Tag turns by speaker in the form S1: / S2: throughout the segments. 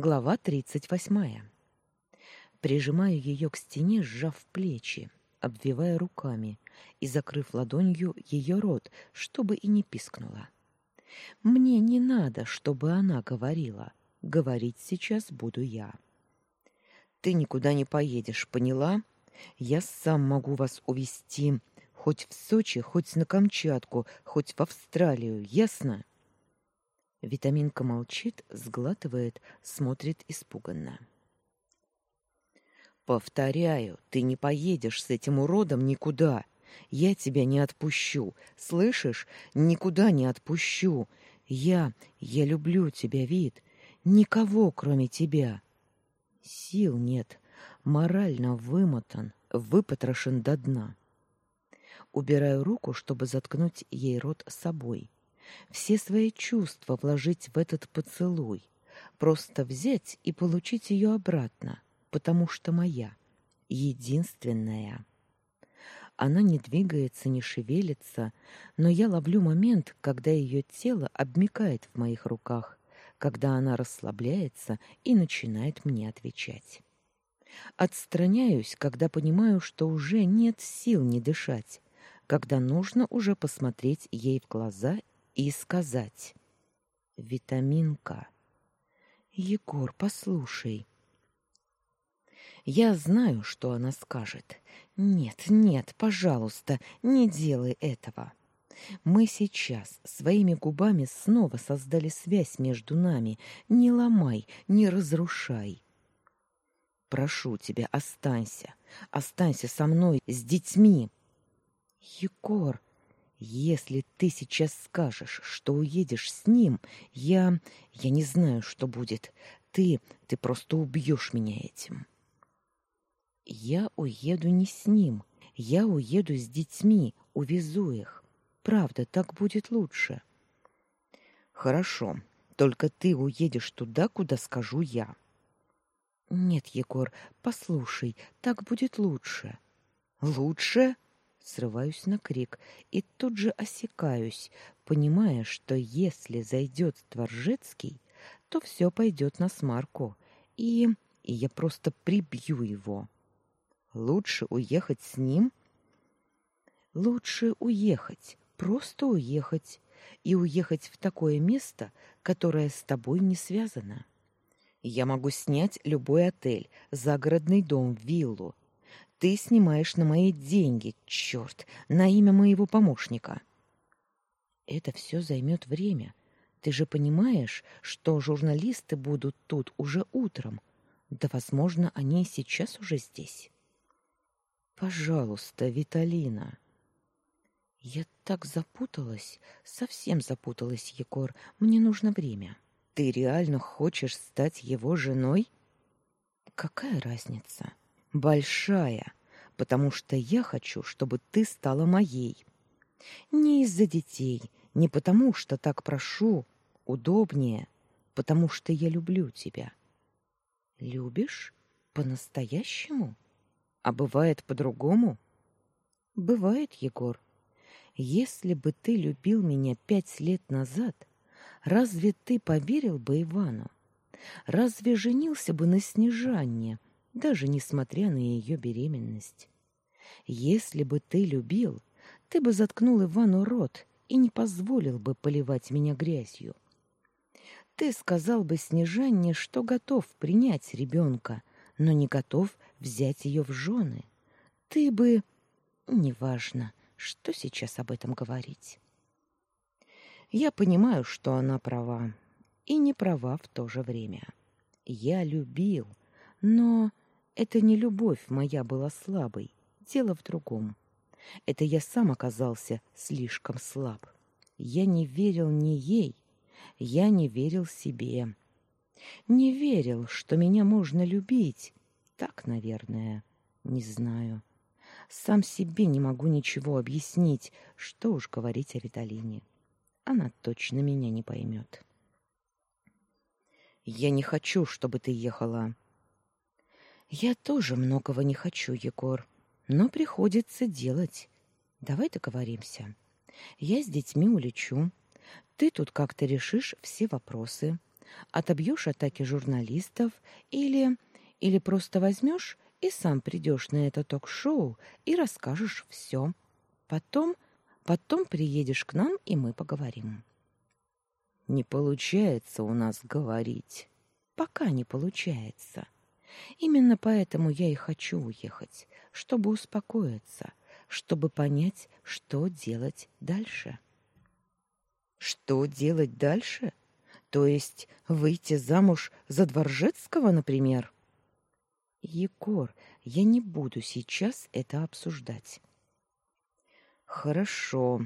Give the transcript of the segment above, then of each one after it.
S1: Глава тридцать восьмая. Прижимаю ее к стене, сжав плечи, обвивая руками и закрыв ладонью ее рот, чтобы и не пискнула. Мне не надо, чтобы она говорила. Говорить сейчас буду я. Ты никуда не поедешь, поняла? Я сам могу вас увезти хоть в Сочи, хоть на Камчатку, хоть в Австралию, ясно? Витаминка молчит, сглатывает, смотрит испуганно. Повторяю, ты не поедешь с этим уродом никуда. Я тебя не отпущу. Слышишь? Никуда не отпущу. Я, я люблю тебя, Вит. Никого, кроме тебя. Сил нет. Морально вымотан, выпотрошен до дна. Убираю руку, чтобы заткнуть ей рот собой. Все свои чувства вложить в этот поцелуй. Просто взять и получить ее обратно потому что моя, единственная. Она не двигается, не шевелится, но я ловлю момент, когда ее тело обмякает в моих руках, когда она расслабляется и начинает мне отвечать. Отстраняюсь, когда понимаю, что уже нет сил не дышать, когда нужно уже посмотреть ей в глаза и сказать «Витаминка». «Егор, послушай, я знаю, что она скажет. Нет, нет, пожалуйста, не делай этого. Мы сейчас своими губами снова создали связь между нами. Не ломай, не разрушай. Прошу тебя, останься. Останься со мной, с детьми. Егор, если ты сейчас скажешь, что уедешь с ним, я... я не знаю, что будет. Ты... ты просто убьешь меня этим. Я уеду не с ним. Я уеду с детьми, увезу их. Правда, так будет лучше. Хорошо. Только ты уедешь туда, куда скажу я. Нет, Егор, послушай, так будет лучше. Лучше? Срываюсь на крик и тут же осекаюсь, понимая, что если зайдет Творжецкий, то все пойдет на смарку, и... и я просто прибью его. Лучше уехать с ним? Лучше уехать, просто уехать и уехать в такое место, которое с тобой не связано. Я могу снять любой отель, загородный дом, виллу. Ты снимаешь на мои деньги, черт, на имя моего помощника. Это все займет время. Ты же понимаешь, что журналисты будут тут уже утром. Да, возможно, они сейчас уже здесь. Пожалуйста, Виталина. Я так запуталась, совсем запуталась, Егор. Мне нужно время. Ты реально хочешь стать его женой? Какая разница? Большая, потому что я хочу, чтобы ты стала моей. Не из-за детей, не потому что так прошу, удобнее, потому что я люблю тебя. Любишь по-настоящему? А бывает по-другому? Бывает, Егор. Если бы ты любил меня пять лет назад, разве ты поверил бы Ивану? Разве женился бы на Снежанне, даже несмотря на ее беременность? Если бы ты любил, ты бы заткнул Ивану рот и не позволил бы поливать меня грязью. Ты сказал бы Снежанне, что готов принять ребенка, но не готов взять ее в жены. Ты бы... Неважно, что сейчас об этом говорить. Я понимаю, что она права, и не права в то же время. Я любил, но это не любовь моя была слабой, дело в другом. Это я сам оказался слишком слаб. Я не верил ни ей, я не верил себе. Не верил, что меня можно любить, так, наверное, не знаю. Сам себе не могу ничего объяснить, что уж говорить о Виталине. Она точно меня не поймет. Я не хочу, чтобы ты ехала. Я тоже многого не хочу, Егор, но приходится делать. Давай договоримся. Я с детьми улечу. Ты тут как-то решишь все вопросы. Отобьешь атаки журналистов или... или просто возьмешь и сам придешь на это ток-шоу и расскажешь все. Потом... потом приедешь к нам, и мы поговорим.
S2: Не получается у нас говорить.
S1: Пока не получается. Именно поэтому я и хочу уехать, чтобы успокоиться, чтобы понять, что делать дальше. Что делать дальше? То есть выйти замуж за Дворжецкого, например? Егор, я не буду сейчас это обсуждать.
S2: Хорошо.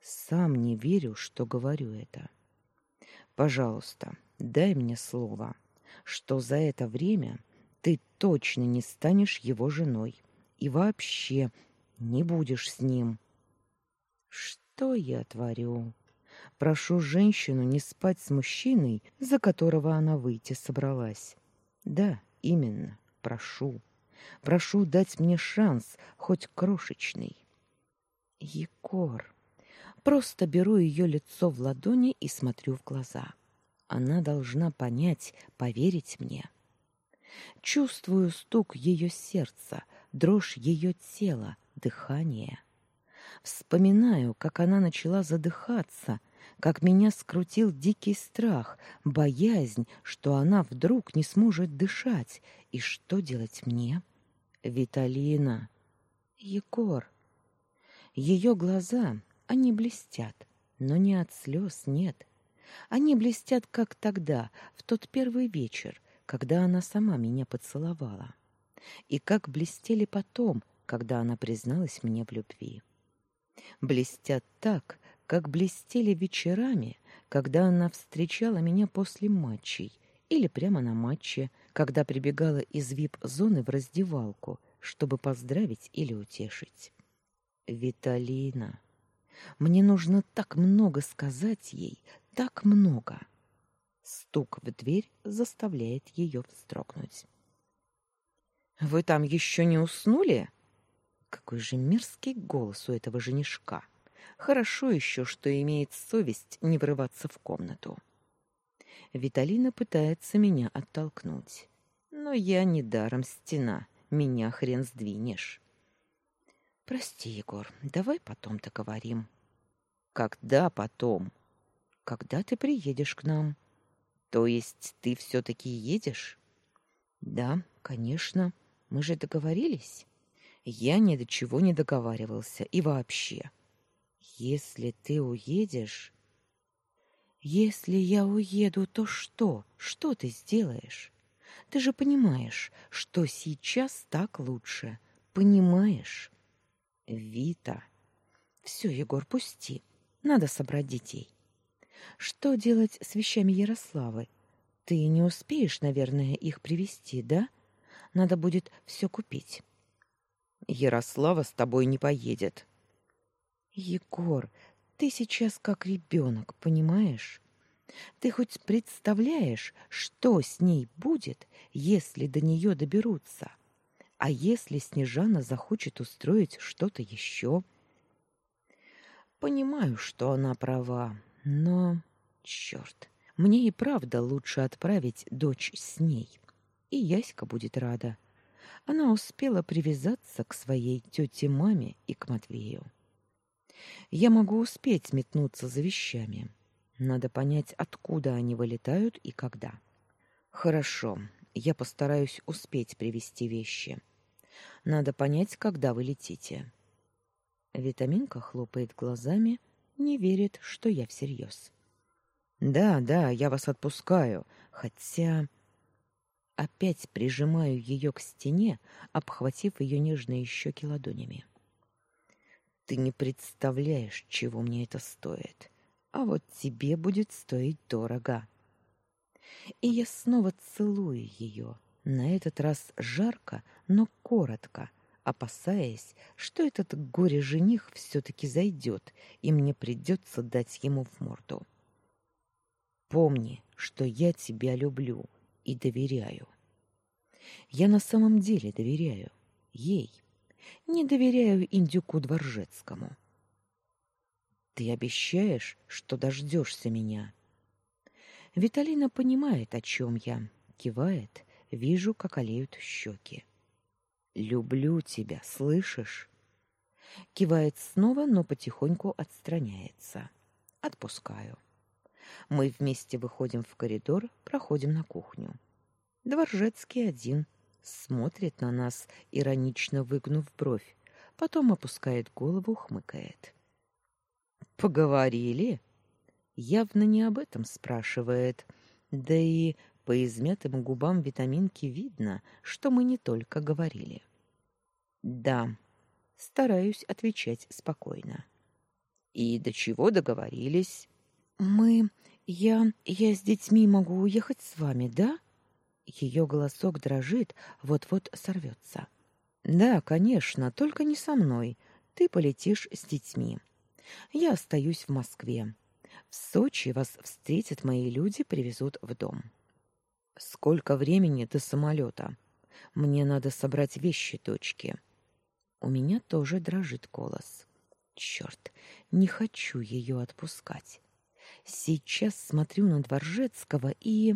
S2: Сам не верю, что говорю это. Пожалуйста, дай мне слово, что за это время ты точно не станешь его женой и вообще не будешь с ним.
S1: Что я творю? Прошу женщину не спать с мужчиной, за которого она выйти собралась. Да, именно, прошу. Прошу дать мне шанс, хоть крошечный. Егор. Просто беру ее лицо в ладони и смотрю в глаза. Она должна понять, поверить мне. Чувствую стук ее сердца, дрожь ее тела, дыхание. Вспоминаю, как она начала задыхаться, как меня скрутил дикий страх, боязнь, что она вдруг не сможет дышать, и что делать мне? Виталина. Егор. Ее глаза, они блестят, но не от слез, нет. Они блестят, как тогда, в тот первый вечер, когда она сама меня поцеловала. И как блестели потом, когда она призналась мне в любви. Блестят так, как блестели вечерами, когда она встречала меня после матчей или прямо на матче, когда прибегала из вип-зоны в раздевалку, чтобы поздравить или утешить. Виталина. Мне нужно так много сказать ей, так много. Стук в дверь заставляет ее вздрогнуть. Вы там еще не уснули? Какой же мерзкий голос у этого женишка. Хорошо еще, что имеет совесть не врываться в комнату. Виталина пытается меня оттолкнуть. Но я не даром стена, меня хрен сдвинешь. Прости, Егор, давай потом-то говорим. Когда потом? Когда ты приедешь к нам? То есть ты все таки едешь? Да, конечно. Мы же договорились. Я ни до чего не договаривался и вообще. Если ты уедешь... Если я уеду, то что? Что ты сделаешь? Ты же понимаешь, что сейчас так лучше. Понимаешь? Вита. Все, Егор, пусти. Надо собрать детей. Что делать с вещами Ярославы? Ты не успеешь, наверное, их привезти, да? Надо будет все купить.
S2: Ярослава с тобой не поедет.
S1: Егор, ты сейчас как ребенок, понимаешь? Ты хоть представляешь, что с ней будет, если до нее доберутся? А если Снежана захочет устроить что-то еще? Понимаю, что она права, но черт, мне и правда лучше отправить дочь с ней. И Яська будет рада. Она успела привязаться к своей тете-маме и к Матвею. Я могу успеть метнуться за вещами. Надо понять, откуда они вылетают и когда. Хорошо, я постараюсь успеть привезти вещи. Надо понять, когда вы летите. Витаминка хлопает глазами, не верит, что я всерьез. Да, да, я вас отпускаю, хотя опять прижимаю ее к стене, обхватив ее нежные щеки ладонями. Ты не представляешь, чего мне это стоит. А вот тебе будет стоить дорого. И я снова целую ее, на этот раз жарко, но коротко, опасаясь, что этот горе-жених все-таки зайдет, и мне придется дать ему в морду. Помни, что я тебя люблю и доверяю. Я на самом деле доверяю ей не доверяю индюку Дворжецкому. Ты обещаешь, что дождешься меня? Виталина понимает, о чем я. Кивает, вижу, как олеют щеки. «Люблю тебя, слышишь?» Кивает снова, но потихоньку отстраняется. Отпускаю. Мы вместе выходим в коридор, проходим на кухню. Дворжецкий один смотрит на нас, иронично выгнув бровь, потом опускает голову, хмыкает. Поговорили? Явно не об этом спрашивает. Да и по измятым губам витаминки видно, что мы не только говорили. Да, стараюсь отвечать спокойно. И до чего договорились? Мы я я с детьми могу уехать с вами, да? Ее голосок дрожит, вот-вот сорвется. Да, конечно, только не со мной. Ты полетишь с детьми. Я остаюсь в Москве. В Сочи вас встретят мои люди, привезут в дом. Сколько времени до самолета? Мне надо собрать вещи дочки. У меня тоже дрожит голос. Черт, не хочу ее отпускать. Сейчас смотрю на Дворжецкого и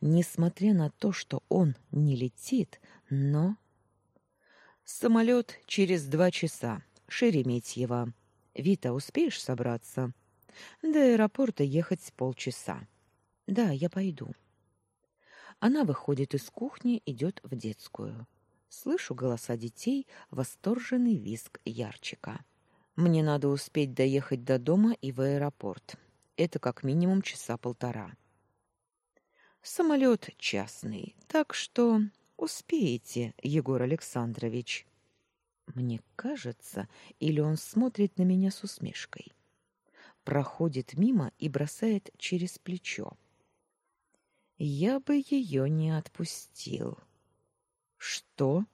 S1: несмотря на то, что он не летит, но самолет через два часа. Шереметьево. Вита, успеешь собраться? До аэропорта ехать полчаса. Да, я пойду. Она выходит из кухни, идет в детскую. Слышу голоса детей, восторженный визг Ярчика. Мне надо успеть доехать до дома и в аэропорт. Это как минимум часа полтора. Самолет частный, так что успеете, Егор Александрович. Мне кажется, или он смотрит на меня с усмешкой. Проходит мимо и бросает через плечо. Я бы ее не отпустил. Что?